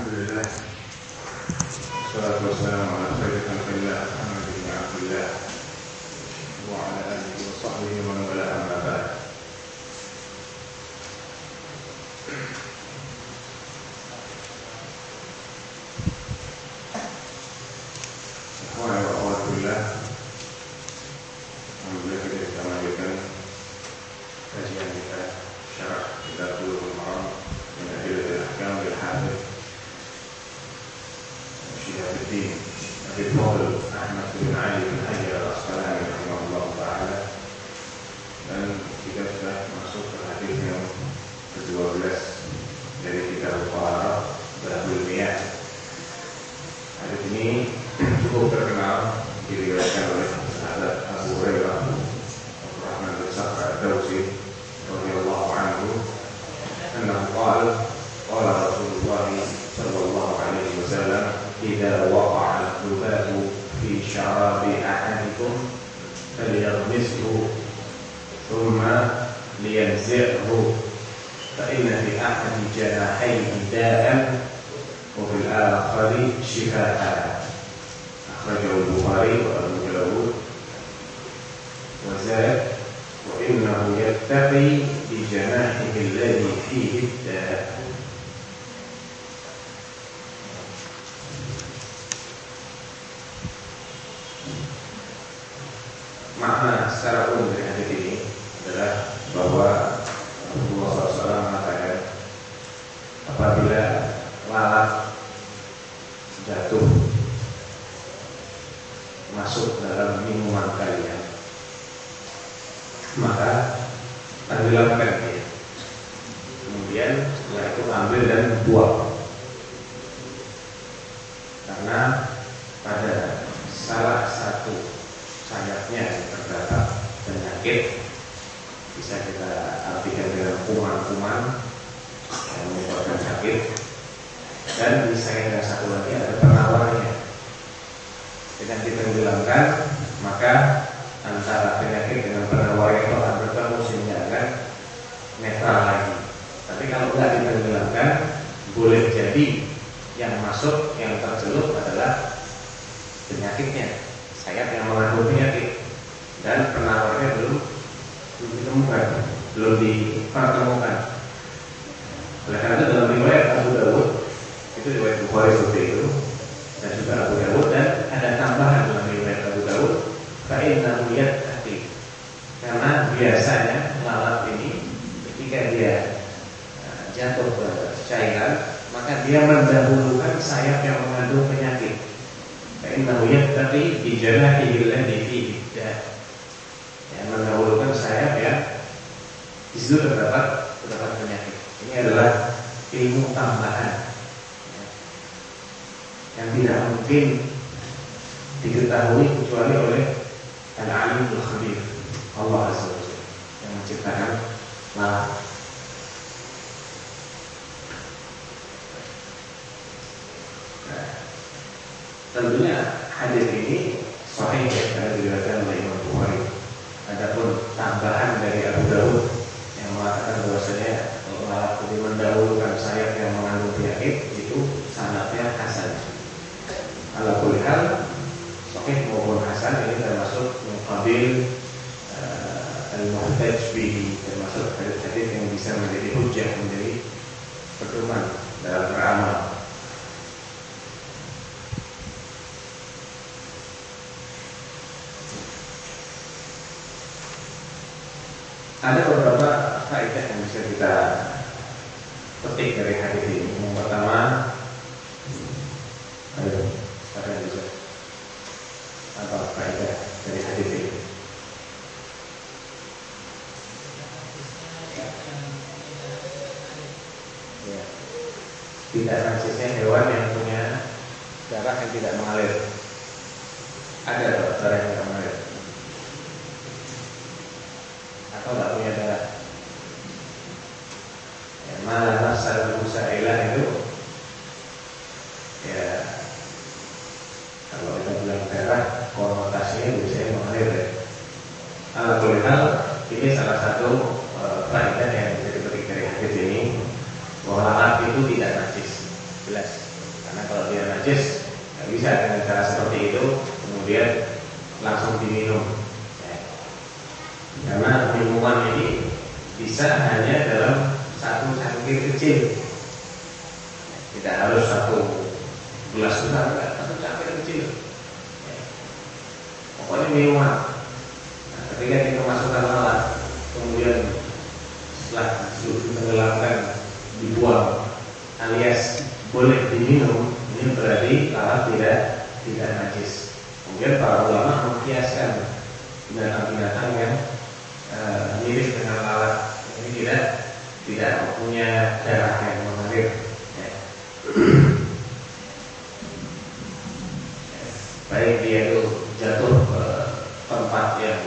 الحمد لله الله وعلى آله وصحبه ومن thumma liyanzirhu fa inna fi ahadi janahayhi da'an وفي الآخر شفاء. أخرجه البخاري وأبو داود. وزاد وإنه يتقي بجناحه الذي فيه الداء. Makna secara umum dari hadis ini adalah bahwa Rasulullah SAW mengatakan apabila lalat jatuh masuk dalam minuman kalian maka tenggelamkan dia kemudian setelah itu ambil dan buang karena pada salah satu sayapnya terdapat penyakit bisa kita artikan dengan kuman-kuman yang menyebabkan sakit dan di sayap yang satu lagi ada penawarnya dengan ditenggelamkan maka antara penyakit dengan penawar itu akan bertemu sehingga akan netral lagi. Tapi kalau tidak ditenggelamkan boleh jadi yang masuk yang tercelup adalah penyakitnya. Sayap yang mengandung penyakit. Dan penawarnya belum ditemukan belum dipertemukan. Oleh karena itu dalam riwayat Abu Dawud itu riwayat Bukhari seperti itu dan juga Abu Dawud dan ada tambahan dalam riwayat Abu Dawud fa'innahu yattaqi karena biasanya lalat ini ketika dia uh, jatuh ke cairan maka dia mendahulukan sayap yang mengandung penyakit. Fa'innahu yattaqi bi janahihi alladhi fihi yang mendahulukan sayap yang di terdapat terdapat penyakit. Ini adalah ilmu tambahan tidak mungkin diketahui kecuali oleh Al-Alimul Khabir Allah Azza wa yang menciptakan lalat. Nah, tentunya hadis ini sahih ya karena diriwayatkan oleh Imam Bukhari. Adapun tambahan dari Abu Dawud yang mengatakan bahwasanya lalat lebih mendahulukan sayap yang mengandung penyakit itu sanadnya hasan. Ala kulli hal sahih maupun hasan ini termasuk muqabil uh, al-muhtaj bihi termasuk hadis-hadis yang bisa menjadi hujah menjadi pedoman dalam beramal. Ada beberapa faedah yang bisa kita petik dari hadis ini. Yang pertama, ayo, ada yang bisa apa faedah dari hadis ini? Ya. Tidak najisnya hewan yang punya darah yang tidak mengalir. Ada darah yang tidak mengalir atau tidak punya darah. Ya, mana nasal musailah itu ya kalau kita bilang darah konotasinya biasanya mengalir ya. Alhamdulillah ini salah satu faedah yang bisa dipetik dari hadis ini bahwa alat itu tidak najis jelas najis nggak bisa dengan cara seperti itu kemudian langsung diminum ya. karena minuman ini bisa hanya dalam satu cangkir kecil. Tidak harus satu gelas besar satu cangkir kecil. Ya. pokoknya minuman nah, ketika kita masukkan alat kemudian setelah tenggelamkan dibuang alias boleh diminum ini berarti lalat tidak tidak najis. Kemudian para ulama mengkiaskan binatang-binatang yang uh, mirip dengan tidak punya darah yang mengalir ya. baik dia itu jatuh ke tempat yang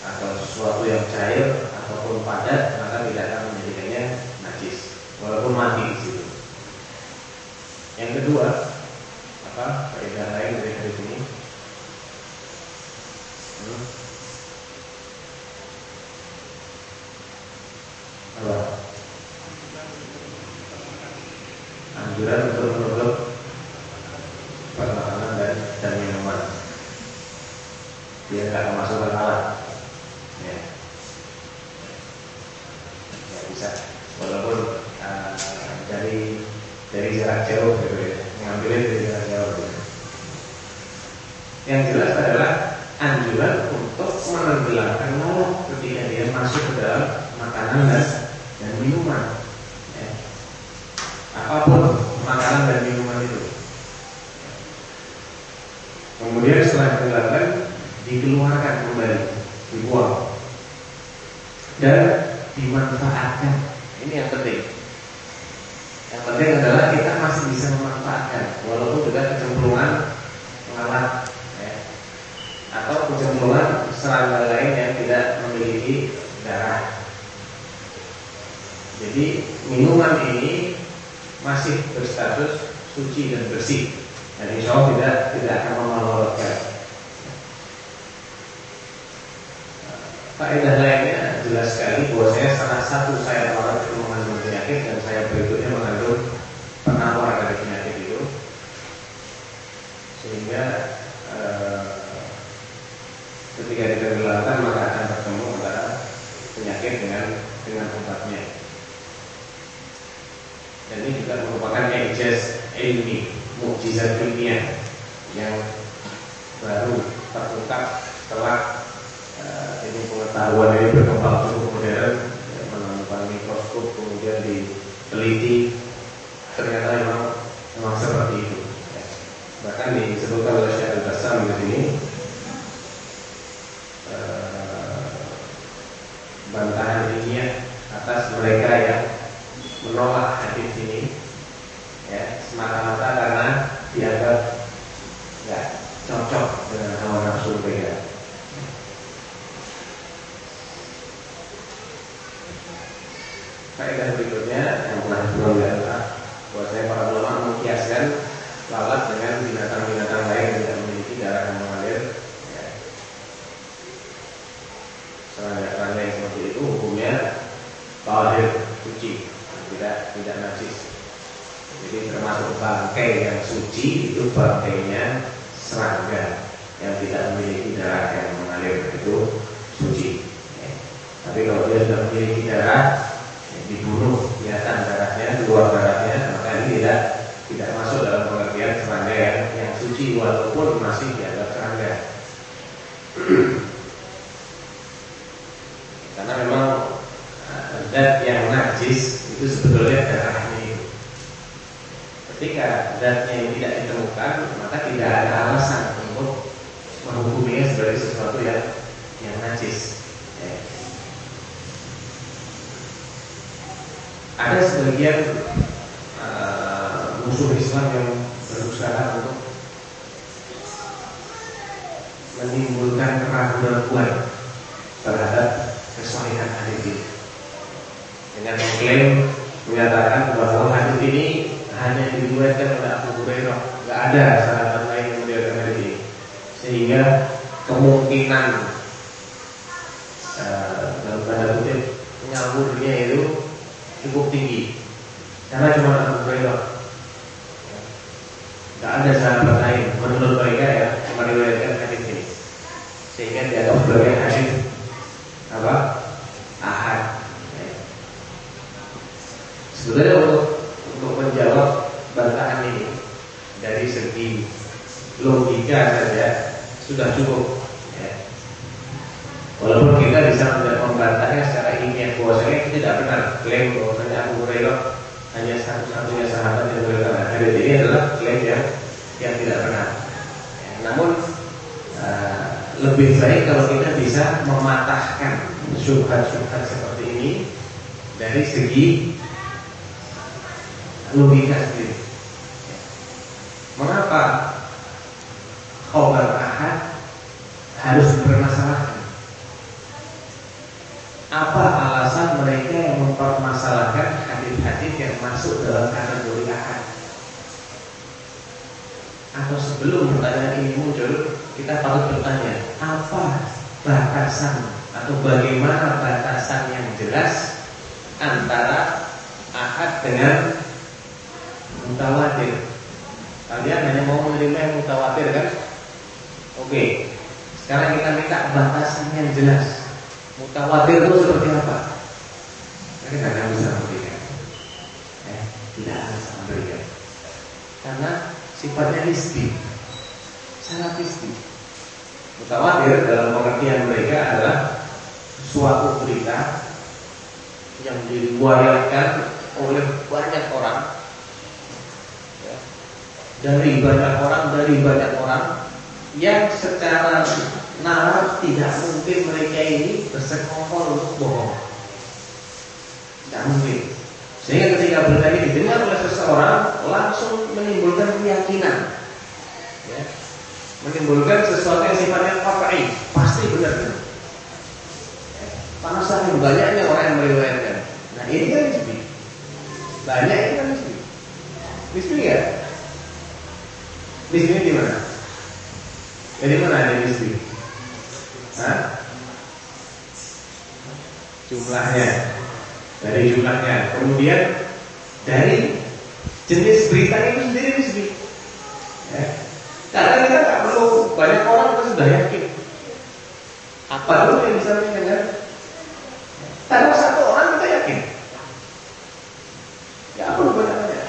atau sesuatu yang cair ataupun padat maka tidak akan menjadikannya najis walaupun mati di situ. Yang kedua, apa faedah lain dari hadis ini? Hmm. Apa? Anjuran untuk menutup makanan dan, dan minuman biar tidak memasukkan alat ya. ya bisa walaupun uh, dari dari jarak jauh gitu ya mengambilnya dari jarak jauh gitu. yang jelas adalah anjuran untuk menenggelamkan lalat ketika dia masuk ke dalam makanan dan, dan minuman ya. apa pun makanan dan minuman itu kemudian setelah ditenggelamkan dikeluarkan kembali dibuang dan dimanfaatkan ini yang penting yang penting adalah kita masih bisa memanfaatkan walaupun juga kecemplungan lalat ya. atau kecemplungan serangga lain yang tidak memiliki darah. Jadi minuman ini masih berstatus suci dan bersih dan insya Allah tidak tidak akan memalolotkan. Faedah lainnya jelas sekali bahwa saya salah satu saya orang itu mengandung penyakit dan saya berikutnya mengandung penawar dari penyakit itu. Sehingga eh, ketika ditenggelamkan maka akan bertemu antara penyakit dengan dengan obatnya. Dan ini juga merupakan ijaz ilmi mukjizat ilmiah yang baru terungkap setelah uh, ini pengetahuan ini berkembang cukup modern ya, menemukan mikroskop kemudian diteliti ternyata memang memang seperti itu ya. bahkan disebutkan oleh Syekh Al-Bassam di sini uh, bantahan ilmiah atas mereka yang menolak hadis ini ya semata-mata karena dianggap nggak cocok dengan hawa nafsu mereka Faedah berikutnya yang telah sebelumnya adalah bahwasanya para ulama mengkiaskan lalat dengan binatang-binatang lain yang tidak memiliki darah yang mengalir. Ya. Serangga-serangga yang seperti itu hukumnya tahir suci, tidak tidak najis. Jadi termasuk bangkai yang suci itu bangkainya serangga yang tidak memiliki darah yang mengalir itu suci. Ya. Tapi kalau dia sudah memiliki darah dibunuh kelihatan darahnya keluar darahnya maka ini tidak tidak masuk dalam pengertian serangga yang yang suci walaupun masih dianggap serangga karena memang zat yang najis itu sebetulnya darahnya itu ketika zatnya yang tidak ditemukan maka tidak ada alasan untuk menghukuminya sebagai sesuatu yang yang najis ada sebagian uh, musuh Islam yang berusaha untuk menimbulkan keraguan terhadap kesahihan hadis ini dengan mengklaim menyatakan bahwa hadis ini hanya diriwayatkan oleh Abu Hurairah, nggak ada sahabat lain yang meriwayatkan hadis ini, sehingga kemungkinan uh, dalam tanda kutip nyamburnya itu cukup tinggi karena cuma Abu Hurairah Tidak ada sahabat lain menurut mereka ya meriwayatkan hadis ini. Sehingga dianggap sebagai hadis apa? Ahad. Ya. Sebenarnya untuk untuk menjawab bantahan ini dari segi logika saja sudah cukup. two classrooms. Mutawatir? Kalian hanya mau menerima yang mutawatir kan? Oke, sekarang kita minta batasan yang jelas. Mutawatir itu seperti apa? Kita tidak bisa memberikan. Eh, tidak bisa memberikan. Karena sifatnya nisbi, sangat nisbi. Mutawatir dalam pengertian mereka adalah suatu berita yang diriwayatkan oleh banyak orang dari banyak orang dari banyak orang yang secara nalar tidak mungkin mereka ini bersekongkol untuk bohong. Tidak mungkin. Sehingga ketika berita ini didengar oleh seseorang langsung menimbulkan keyakinan, ya, menimbulkan sesuatu yang sifatnya pakai pasti benar. Ya, karena saking banyaknya orang yang meriwayatkan. Nah ini kan nisbi. Banyak ini kan nisbi. Nisbi ya? Nisbi di mana? Jadi mana ada nisbi? Hah? Jumlahnya dari jumlahnya, kemudian dari jenis berita itu sendiri nisbi. Ya. Karena kita nggak perlu banyak orang kita sudah yakin apa dulu yang bisa mendengar. Tanpa satu orang kita yakin. Ya perlu banyak banyak.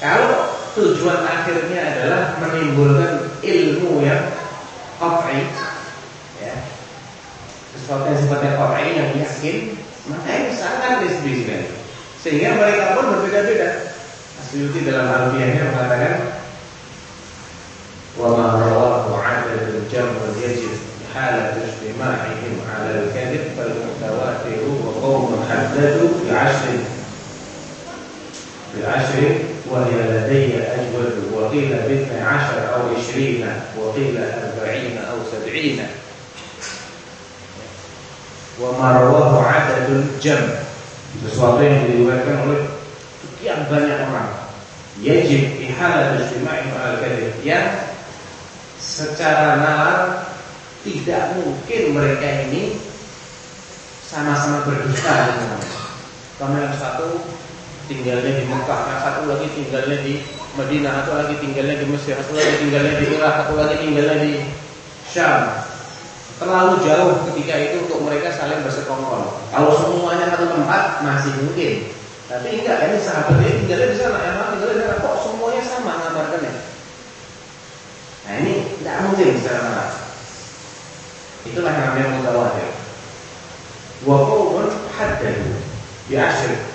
Kalau tujuan akhirnya adalah menimbulkan ilmu yang qat'i ya. Sesuatu yang sifatnya qat'i yang yakin, maka ini sangat nisbi sekali. Sehingga mereka pun berbeda-beda. Asyuti dalam alfiahnya mengatakan wa ma rawahu 'adad al-jam wa yajib halat ijtima'ihim 'ala al-kadhib fal mutawatir wa qawm haddadu bi 'ashrin bi 'ashrin وهي لدي أجود وقيل باثنى عشر أو عشرين وقيل أربعين أو سبعين وما رواه عدد الجم sesuatu yang diriwayatkan oleh sekian banyak orang yajib ihalat istima'i ma'al kadhib yang secara nalar tidak mungkin mereka ini sama-sama berdusta karena yang satu tinggalnya di Mekah, yang satu lagi tinggalnya di Madinah, satu lagi tinggalnya di Mesir, satu lagi tinggalnya di Irak, satu lagi tinggalnya di Syam. Terlalu jauh ketika itu untuk mereka saling bersekongkol. Kalau semuanya satu tempat masih mungkin. Tapi enggak, ini sahabatnya tinggalnya di sana, yang tinggalnya di sana. Kok semuanya sama ngabarkannya? Nah ini tidak mungkin secara nalar. Itulah yang namanya mutawatir. Wa qawmun haddadu bi asyrik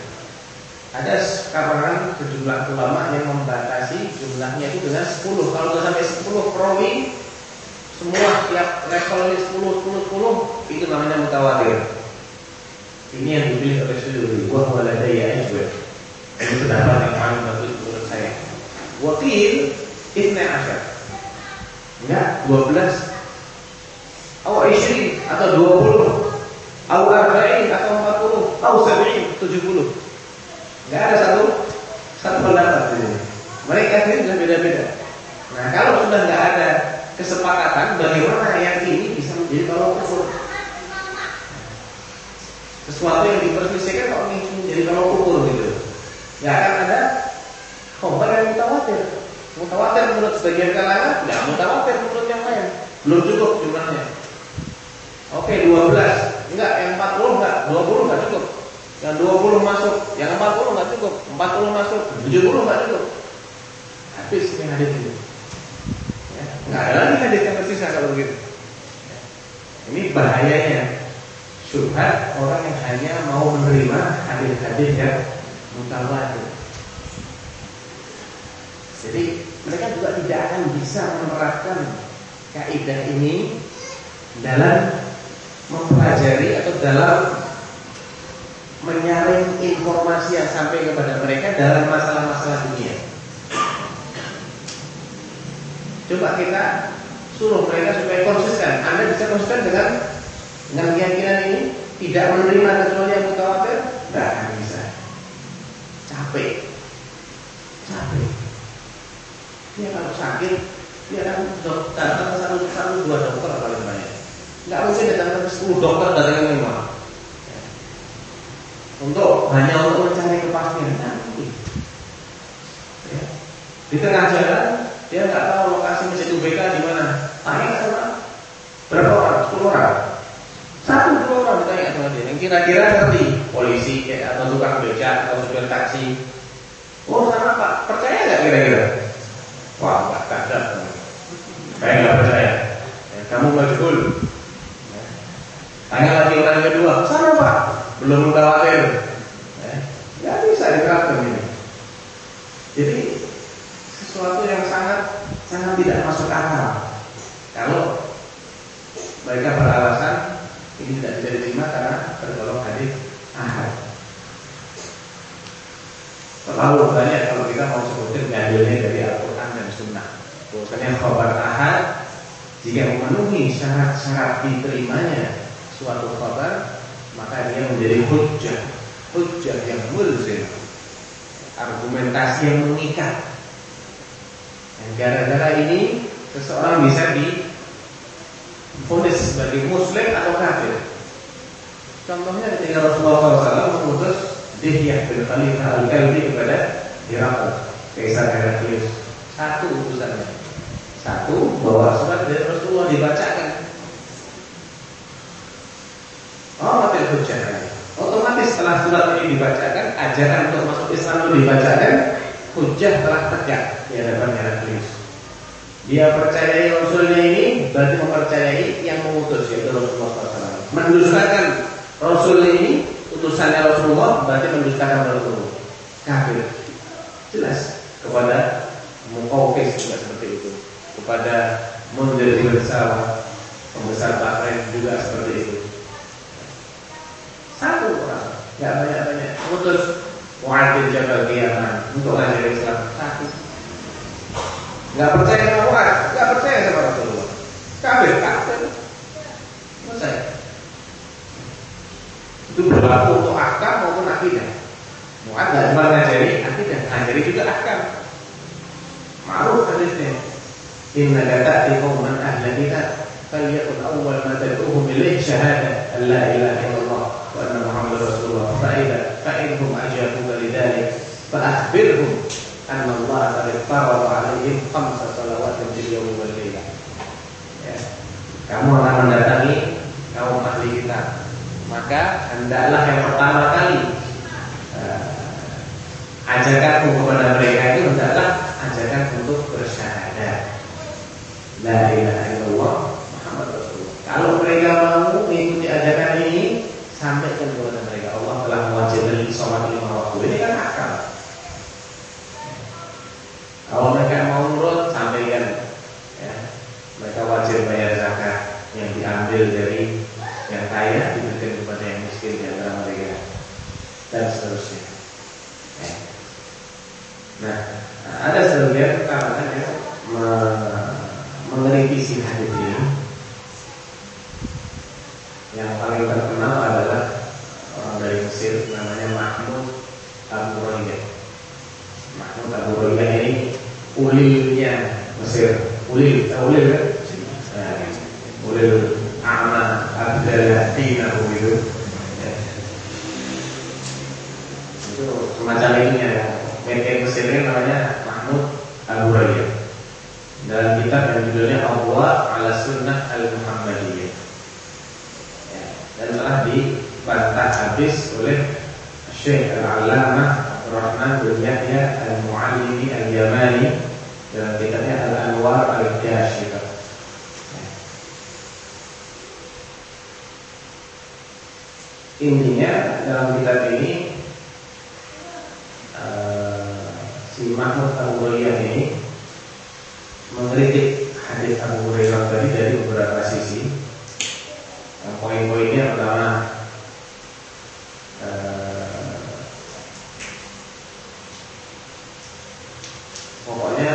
ada karangan sejumlah ulama yang membatasi jumlahnya itu dengan 10. Kalau sudah sampai 10 perawi, semua tiap level ini 10, 10, 10, itu namanya mutawatir. Ini yang dipilih oleh Suyuri. Wah waladaya ajwad. Ini pendapat yang paling bagus menurut saya. Wakil Ibn Asyar. Enggak, 12 atau 20 atau 20 atau 40 atau 40 atau 70 70 Gak ada satu satu pendapat di sini. Mereka ini sudah beda-beda. Nah kalau sudah nggak ada kesepakatan, bagaimana yang ini bisa menjadi kalau ukur? Sesuatu yang diperselisihkan kalau ini menjadi kalau ukur gitu. Gak akan ada khobar yang mutawatir. sebagian kalangan nggak mutawatir menurut yang lain. Belum cukup jumlahnya. Oke, 12. Enggak, yang 40 enggak, 20 enggak cukup. Yang 20 masuk, yang 40 enggak cukup. 40 masuk, 70 enggak cukup. Habis ini hadis ini. Ya, enggak ada lagi hadis yang tersisa kalau begitu. Ini bahayanya syubhat orang yang hanya mau menerima hadis-hadis yang mutawatir. Jadi mereka juga tidak akan bisa menerapkan kaidah ini dalam mempelajari atau dalam menyaring informasi yang sampai kepada mereka dalam masalah-masalah dunia. Coba kita suruh mereka supaya konsisten. Anda bisa konsisten dengan dengan keyakinan ini tidak menerima kecuali yang mutawatir? Tidak akan bisa. Capek. Capek. Dia kalau sakit, dia akan datang satu satu dua dokter paling banyak. Nggak mungkin datang ke sepuluh dokter datang lima. Untuk hanya untuk mencari kepastian nanti. Ya. Di tengah jalan dia nggak tahu lokasi masjid UBK di mana. Tanya sama berapa orang? Sepuluh orang. Satu dua orang ditanya sama dia. Yang kira-kira ngerti polisi ya, atau tukang beca atau supir taksi. Oh sama pak, percaya nggak kira-kira? Wah, nggak ada. Saya nggak percaya. Ya, kamu majhul. Ya. Tanya lagi orang kedua, sama pak, belum khawatir. Ya. Nggak bisa diterapkan ini. Jadi sesuatu yang sangat sangat tidak masuk akal. Kalau mereka beralasan ini tidak bisa diterima karena tergolong hadis ahad. Terlalu banyak kalau kita mau sebutin ngambilnya dari Al-Quran dan Sunnah. Bahwasanya khabar ahad jika memenuhi syarat-syarat diterimanya suatu khabar maka dia menjadi hujjah, hujjah yang mulzim, argumentasi yang mengikat dan gara-gara ini seseorang bisa difonis sebagai muslim atau kafir. Contohnya ketika Rasulullah SAW mengutus Dihyah bin Khalifah Al-Kalbi kepada Herakl, Kaisar Heraklius. Satu utusannya. Satu, bahwa surat dari Rasulullah dibacakan. Mati hujah. Otomatis setelah surat ini dibacakan, ajaran untuk masuk Islam itu dibacakan, hujah telah tegak di hadapan Heraklius. Dia percayai Rasulnya ini berarti mempercayai yang mengutus yaitu Rasulullah SAW. Mendustakan Rasul ini utusannya Rasulullah berarti mendustakan Rasulullah. Kafir. Jelas kepada Muqawqis juga seperti itu. Kepada Mundir bin pembesar Bahrain juga seperti itu. Satu orang, tidak banyak-banyak. Putus Mu'ad jaga kiamat untuk ngajarin Islam. Satu. Nggak percaya sama Allah nggak percaya sama Rasulullah. Kafir, kafir. Selesai. Itu berlaku untuk akam maupun akidah. Mu'ad nggak cuma ngajari akidah, ngajari juga akam. Ma'ruf hadisnya. Inna kata di kaum ahla kita. Faliyakun awal mata tad'uhum ilaih syahadah. Allah ilah illallah. وأن محمد رسول الله فإذا فإنهم أجابوك لذلك فأخبرهم أن الله قد فرض عليهم خمس صلوات في اليوم والليلة ya. kamu akan mendatangi kaum ahli kita maka hendaklah yang pertama kali uh, ajakanmu kepada mereka itu hendaklah ajakan untuk bersyahadat la ilaha illallah Muhammad Rasulullah kalau mereka mau mengikuti ajakan ini sampaikan kepada mereka Allah telah mewajibkan sholat lima waktu ini kan akal kalau mereka mau nurut sampaikan ya, mereka wajib bayar zakat yang diambil dari yang kaya diberikan kepada yang miskin di antara mereka dan seterusnya. Ya. Nah, ada sebagian kalangan yang me mengkritisi hadis ini. Yang paling terkenal adalah orang dari Mesir namanya Mahmud Abu Rayyah. Mahmud Abu Rayyah ini ulilnya Mesir. Ulil, tahu ulil kan? Nah, ulil A'ma Abdallah Dinahu gitu. Ya. Itu semacam ini ya. Mungkin Mesir ini namanya Mahmud Abu Rayyah. yang judulnya Allah ala sunnah al Muhammadiyah. Ya, dan telah dibantah habis oleh Syekh Al-Allamah Rahman bin Yahya Al-Muallimi Al-Yamani dalam kitabnya Al-Anwar Al-Kashifah. Intinya dalam kitab ini uh, si Mahmud Abu ini mengkritik hadis Abu Hurairah tadi dari beberapa sisi. Yang poin-poinnya pertama eh, pokoknya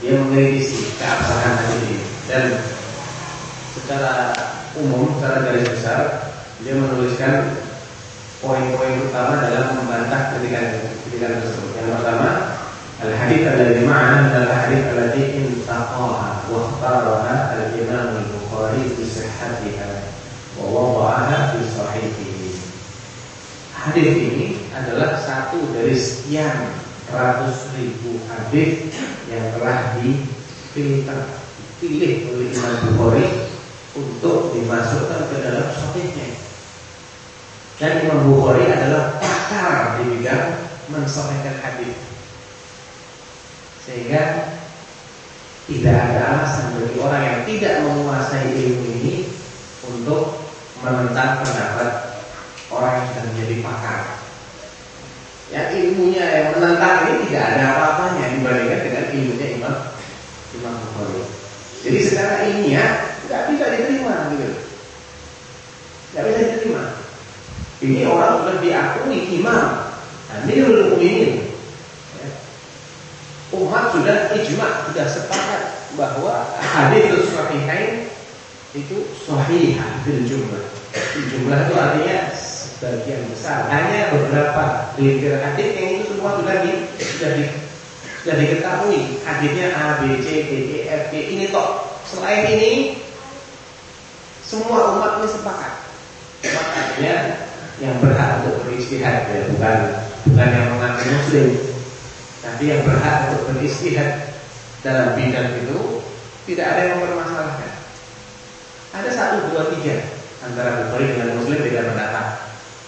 dia mengkritisi keabsahan hadis ini dan secara umum, secara garis besar dia menuliskan poin-poin utama dalam membantah kritikan kritikan tersebut. Yang pertama, al hadits alladhi ma'ana adalah hadits alladhi intaqaha wa ikhtaraha al-Imam al-Bukhari bi sihhatiha wa wada'aha fi sahihihi. Hadis ini adalah satu dari sekian ratus ribu hadis yang telah dipilih oleh Imam Bukhari untuk dimasukkan ke dalam sahihnya. Dan Imam Bukhari adalah pakar di bidang mensahihkan hadis. Sehingga tidak ada alasan bagi orang yang tidak menguasai ilmu ini untuk menentang pendapat orang yang sudah menjadi pakar. Yang ilmunya yang menentang ini tidak ada apa-apanya dibandingkan dengan ilmunya Imam Bukhari. Jadi secara ilmiah nggak bisa diterima gitu. Nggak bisa diterima. Ini orang sudah diakui imam Amirul Mukminin. Ya. Umat sudah ijma, sudah sepakat bahwa hadis sahihain itu sahih bil jumlah. Jumlah itu artinya sebagian besar. Hanya beberapa riwayat hadis yang itu semua sudah di sudah di sudah diketahui hadisnya A, B, C, D, E, F, G ini toh. Selain ini semua umat ini sepakat. Makanya yang berhak untuk beristihad ya, bukan bukan yang mengaku muslim tapi yang berhak untuk beristihad dalam bidang itu tidak ada yang mempermasalahkan ada satu dua tiga antara Bukhari dengan Muslim beda pendapat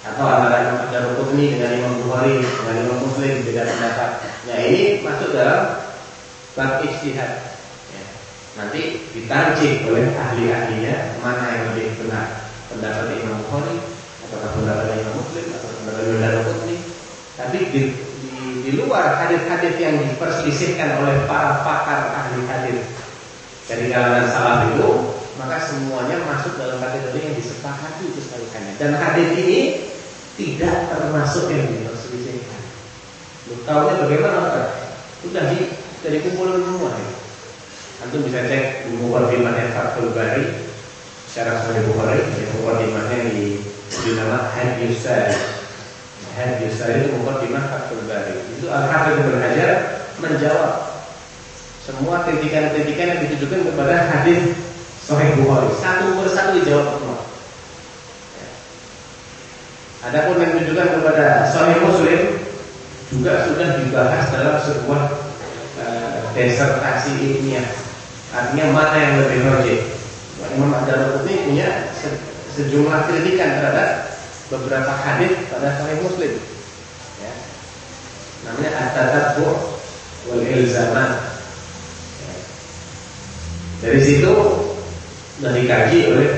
atau antara Imam Ad-Darqutni dengan Imam Bukhari dengan Imam Muslim beda pendapat. Nah ini masuk dalam bab istihad ya. nanti ditancik oleh ahli-ahlinya mana yang lebih benar. Pendapat Imam Bukhari apakah pendapat Imam Muslim atau pendapat Imam Putri tapi di, di, di luar hadis-hadis yang diperselisihkan oleh para pakar ahli hadis dari kalangan salaf itu maka semuanya masuk dalam kategori yang disepakati itu sekalikannya dan hadis ini tidak termasuk yang diperselisihkan lu tahunya bagaimana kan sudah di dari kumpulan semua ya. Antum bisa cek di mukadimahnya Fathul Bari secara Sahih Bukhari, di mukadimahnya di dinama Hadis Sari. Hadis Sari itu mukadimah Fathul Bari. Itu Al-Hafidz Hajar menjawab semua kritikan-kritikan yang ditujukan kepada hadis Sahih Bukhari. Satu persatu dijawab semua. Adapun yang ditujukan kepada Sahih Muslim juga sudah dibahas dalam sebuah uh, desertasi ilmiah. Artinya mana yang lebih rojih. Imam Ad-Darqutni punya sejumlah kritikan terhadap beberapa hadis pada Sahih Muslim. Ya. Namanya at-tatabbu wal. Ya. Dari situ sudah dikaji oleh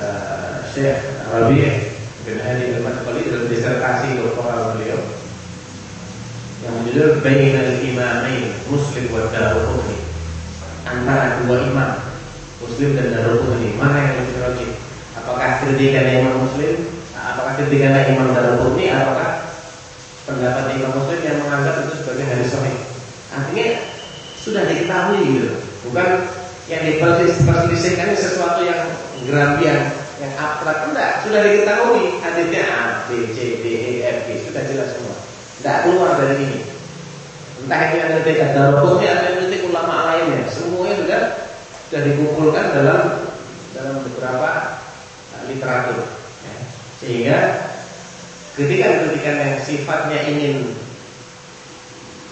uh, Syekh Rabi' bin Hadi al-Madkhali dalam disertasi doktoral beliau yang menjudul Bainal Imamain Muslim wa Daruqutni antara dua imam Muslim dan Daruqutni mana yang lebih rajin Apakah kritikannya Imam Muslim? Apakah kritikannya Imam Darqutni? Apakah pendapat Imam Muslim yang menganggap itu sebagai hadis sahih? Artinya sudah diketahui gitu. Bukan yang diperselisihkan sesuatu yang gerambian, yang abstrak enggak, sudah diketahui hadisnya A, B, C, D, E, F, G, sudah jelas semua. Tidak keluar dari ini. Entah itu yang kritik Darqutni atau yang kritik ulama lainnya, semuanya sudah sudah dikumpulkan dalam dalam beberapa literatur. Ya. Sehingga kritikan-kritikan yang sifatnya ingin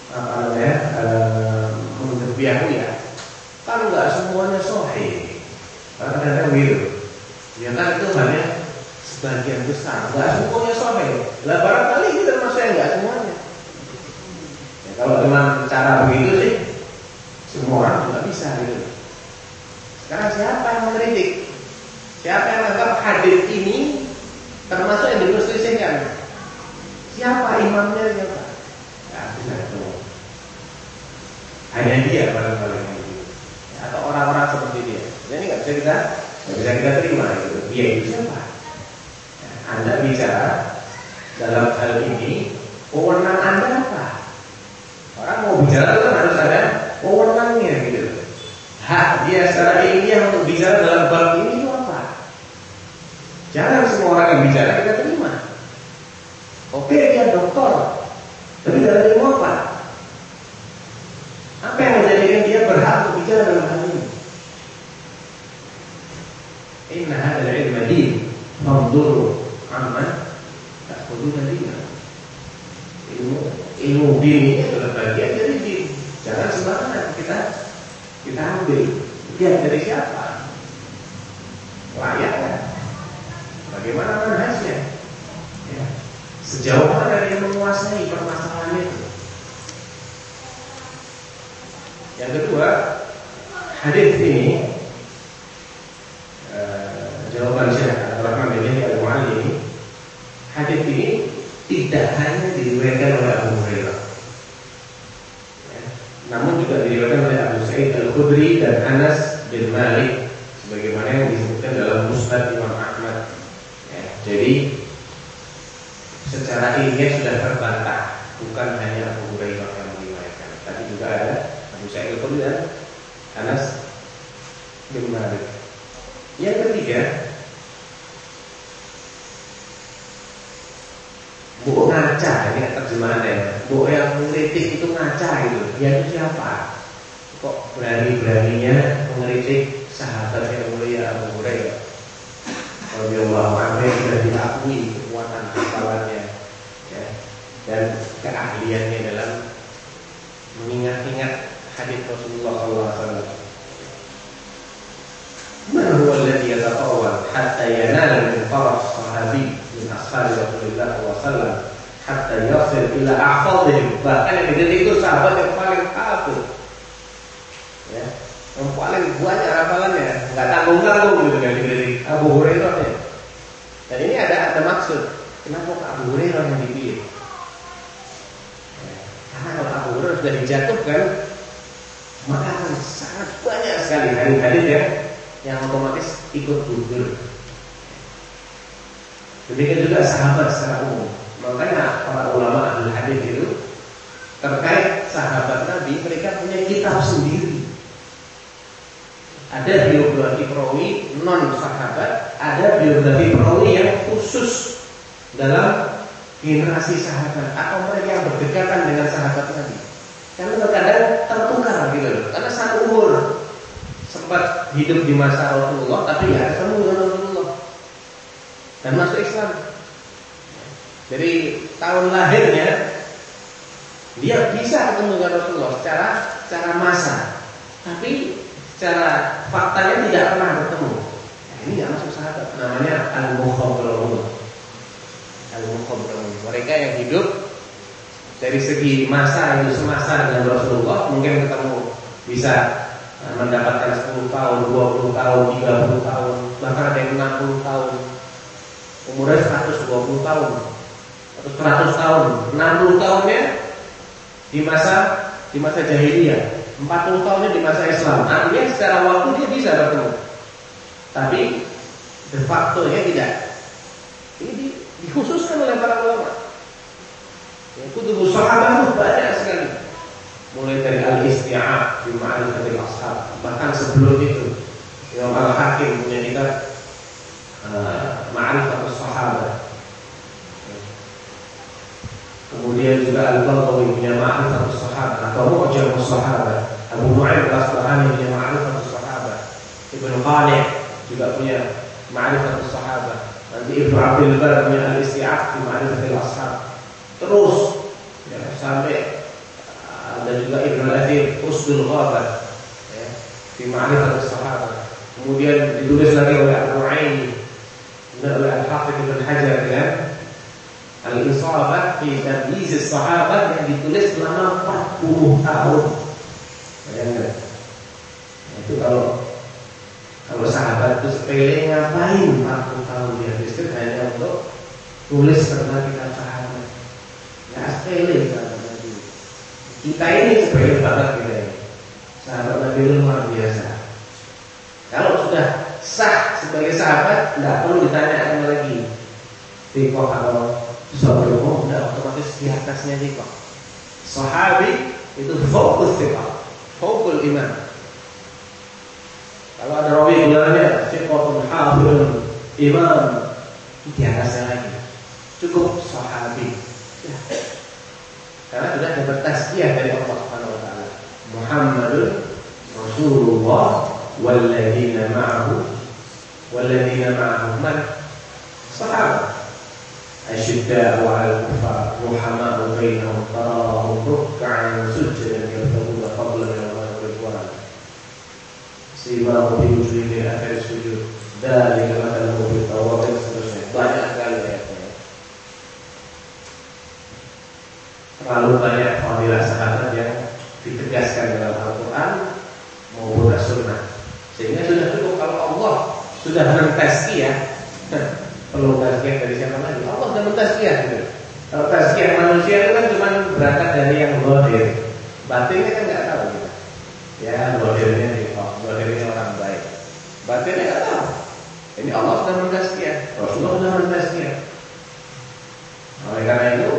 apa namanya uh, ya kan nggak semuanya sohih kadang-kadang gitu ya kan itu hanya sebagian besar. Nggak semuanya sohih lah barangkali itu termasuk yang nggak semuanya. Ya, kalau dengan cara begitu sih semua orang juga bisa gitu. Sekarang siapa yang mengkritik? Siapa yang menganggap hadis ini termasuk yang diperselisihkan? Siapa imamnya siapa? Ya bisa itu. Hanya dia barangkali atau orang-orang seperti dia. Ini nggak bisa kita nggak bisa kita terima gitu. Dia itu siapa? Anda bicara dalam hal ini, wewenang Anda apa? Orang mau bicara itu harus ada wewenangnya gitu. Hak dia secara ilmiah untuk bicara dalam bab ini itu apa? Jangan semua orang yang bicara kita terima. Oke dia doktor, tapi dalam ilmu apa? Apa yang menjadikan dia berhak untuk bicara dalam hal ini? Inna hadal ilma din Fanduru Aman Tak perlu tadi Ilmu Ilmu din ini adalah bagian dari din Jangan sembarangan kita Kita ambil Lihat dari siapa Layak kan Bagaimana manhajnya ya. Sejauh mana dia menguasai permasalahan itu Yang kedua, hadis ini uh, jawaban Syekh Abdurrahman bin Yahya al-Mu'allim hadis ini tidak hanya diriwayatkan oleh Abu Hurairah. Ya, namun juga diriwayatkan oleh Abu Sa'id Al-Khudri dan Anas bin Malik sebagaimana yang disebutkan dalam Musnad Imam Ahmad. Ya, jadi secara ilmiah sudah terbantah, bukan hanya Abu Hurairah yang meriwayatkan, tapi juga ada Abu Sa'id al dan Anas bin Malik. Yang ketiga, Bu ngaca, ini terjemahannya. Bu yang mengkritik itu ngaca itu. Dia itu siapa? Kok berani-beraninya mengkritik sahabat yang mulia Abu Hurairah? Radhiyallahu anhu sudah diakui kekuatan hafalannya ya, dan keahliannya dalam mengingat-ingat hadis Rasulullah SAW. Man huwa alladhi yatatawal hatta yanala min farah sahabi min ashabi Rasulullah SAW hatta yasil ila ahfadihim bahkan yang menjadi itu sahabat yang paling hafid ya yang paling banyak hafalannya nggak tanggung tanggung gitu kan dikritik Abu Hurairah ya. Dan ini ada ada maksud kenapa Abu Hurairah yang dipilih karena kalau Abu Hurairah sudah dijatuhkan maka akan sangat banyak sekali hadis-hadis ya yang otomatis ikut gugur. Demikian juga sahabat secara umum. Makanya para ulama ahli hadis itu terkait sahabat Nabi mereka punya kitab sendiri. Ada biografi perawi non sahabat, ada biografi perawi yang khusus dalam generasi sahabat atau mereka yang berdekatan dengan sahabat Nabi. Karena terkadang tertukar gitu loh. Karena satu umur sempat hidup di masa Rasulullah, tapi ya ketemu dengan Rasulullah dan masuk Islam. Jadi tahun lahirnya dia bisa ketemu dengan Rasulullah secara secara masa, tapi secara faktanya tidak pernah bertemu. Nah, ini nggak masuk sahabat, namanya al-mukhabrun. Mereka yang hidup dari segi masa itu semasa dengan Rasulullah mungkin ketemu bisa eh, mendapatkan 10 tahun, 20 tahun, 30 tahun, bahkan ada yang 60 tahun. Umurnya 120 tahun atau 100 tahun, 60 tahunnya di masa di masa jahiliyah, 40 tahunnya di masa Islam. Artinya secara waktu dia bisa bertemu. Tapi de facto nya tidak. Ini dikhususkan oleh para ulama. Ya, kutubus sahabat itu banyak sekali. Mulai dari al-isti'ab di ma'rifatil ashab, bahkan sebelum itu Imam Al-Hakim punya kitab uh, Ma'rifatul Sahabat. Kemudian juga Al-Baghawi punya Ma'rifatul Sahabat atau Mu'jamul Sahabat. Abu Nu'aim Al-Asbahani punya Ma'rifatul Sahabat. Ibnu Qani juga punya Ma'rifatul Sahabat. Nanti Ibnu Abdul punya Al-Isti'ab di terus ya, sampai ada juga Ibnu Athir Usdul Ghabat ya, di Sahabat. Kemudian ditulis lagi oleh Abu Aini dan oleh Al-Hafidh Ibn Hajar ya. Al-Isabah fi Sahabat yang ditulis selama 40 tahun. Bayangkan. Itu kalau kalau sahabat itu sepele ngapain 40 tahun dia habiskan hanya untuk tulis tentang kita sahabat. Ya sepele sahabat Kita ini sepele banget kita ini. Sahabat Nabi luar biasa. Kalau sudah sah sebagai sahabat, tidak perlu ditanyakan lagi. Tikoh atau sesuatu umum, sudah otomatis di atasnya tikoh. Sahabi itu fokus tikoh, fokus iman. Kalau ada rawi gelarnya tikoh hafidun iman di atasnya lagi. Cukup sahabi. Ya. Karena sudah dapat tasbih dari Allah Subhanahu wa taala. Muhammadun Rasulullah والذين معه والذين معه من صحابة أشداء على الكفار رحماء بينهم تراهم ركعا سجدا siwahu fi wujuhi akhir sujud dari mata mobil tawaf dan seterusnya banyak sekali ayatnya terlalu banyak fadilah sahabat yang ditegaskan dalam Al-Quran maupun Sunnah sehingga sudah cukup kalau Allah sudah bertazkiyah perlu tazkiyah dari siapa lagi? Allah sudah bertazkiyah gitu. kalau tazkiyah manusia itu kan cuma berangkat dari yang zahir batinnya kan nggak tahu gitu ya zahirnya Nggak tahu. Ini Allah sudah mentazkiyah, Rasulullah sudah mentazkiyah. Oleh karena itu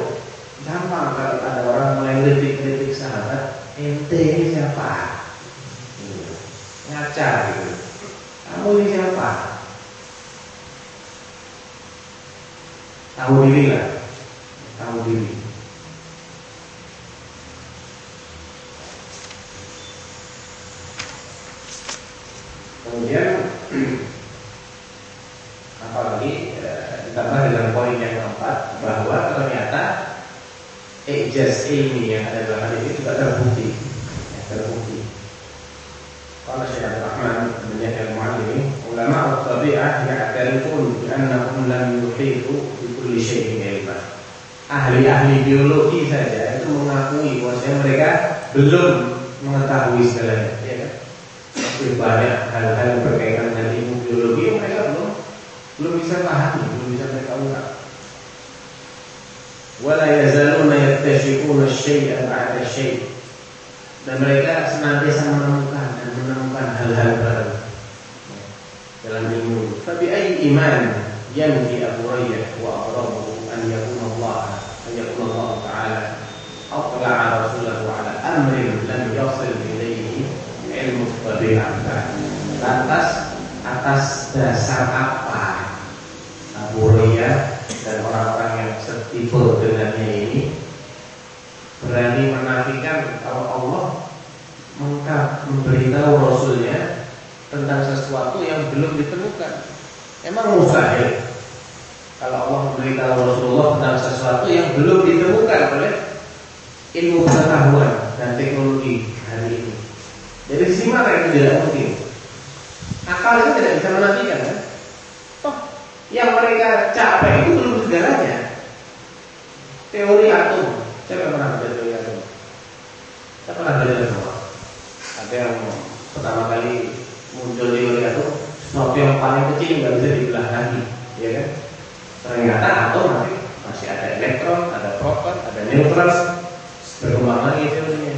gampang kalau ada orang mulai kritik-kritik sahabat, ente ini siapa? ngaca gitu. Kamu ini siapa? Tahu diri lah, tahu diri. Kemudian apalagi eh, ditambah dengan poin yang keempat bahwa ternyata ijaz ini yang ada dalam hal ini juga terbukti, ya, terbukti. قال الشيخ عبد الرحمن بن يحيى المعلمي علماء الطبيعة يعترفون بأنهم لم يحيطوا بكل شيء علما ahli-ahli biologi saja itu mengakui bahwasanya mereka belum mengetahui segalanya ya kan? Masih banyak hal-hal berkaitan dengan ilmu biologi yang mereka belum belum bisa pahami, belum bisa mereka ungkap. wala yazaluna yaktashifuna syai'a ba'da syai' dan mereka senantiasa menemukan dan menemukan hal-hal baru dalam ilmu. Tapi ai iman yanfi Abu Rayyah wa aqrabu an yakuna Allah an yakuna Allah taala. Atla'a rasulahu ala amrin lam yasil ilmu lantas atas dasar apa Abu Rayyah setipe dengannya ini berani menafikan kalau Allah mengkap memberitahu Rasulnya tentang sesuatu yang belum ditemukan. Emang mustahil kalau Allah memberitahu Rasulullah tentang sesuatu yang belum ditemukan oleh ilmu pengetahuan dan teknologi hari ini. Jadi sisi mana itu tidak mungkin. Akal itu tidak bisa menafikan kan? Oh, yang mereka capek itu belum segalanya. Teori atom, siapa pernah baca teori atom? Saya pernah belajar semua. Ada yang pertama kali muncul di teori atom, sesuatu yang paling kecil nggak bisa dibelah lagi, ya kan? Ternyata atom masih masih ada elektron, ada proton, ada neutron, berkembang lagi teorinya.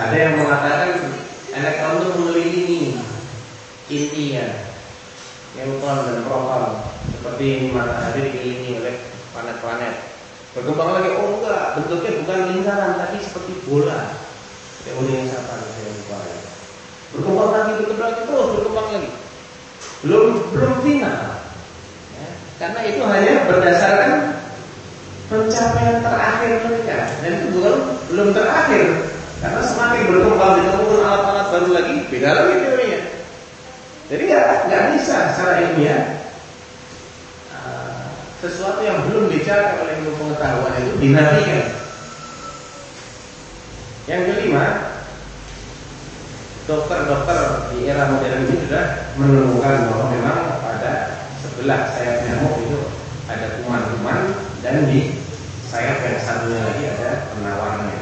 Ada yang mengatakan elektron itu mengelilingi intinya neutron dan proton seperti matahari dikelilingi oleh planet-planet. Berkembang lagi, oh enggak, bentuknya bukan lingkaran tapi seperti bola. Teori yang siapa saya lupa ya. Berkembang lagi, berkembang lagi terus, berkembang lagi. Belum belum final. Ya, karena itu hanya berdasarkan pencapaian terakhir mereka dan itu bukan belum terakhir karena semakin berkembang ditemukan alat-alat baru lagi beda lagi teorinya jadi ya nggak bisa secara ilmiah sesuatu yang belum dicapai oleh ilmu pengetahuan itu dinafikan Yang kelima, dokter-dokter di era modern ini sudah menemukan bahwa memang pada sebelah sayap nyamuk itu ada kuman-kuman dan di sayap yang satunya lagi ada penawarnya.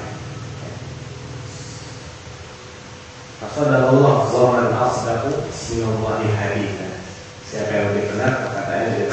Fasadallah wa man asdaqu minallahi. Siapa yang lebih benar perkataannya dari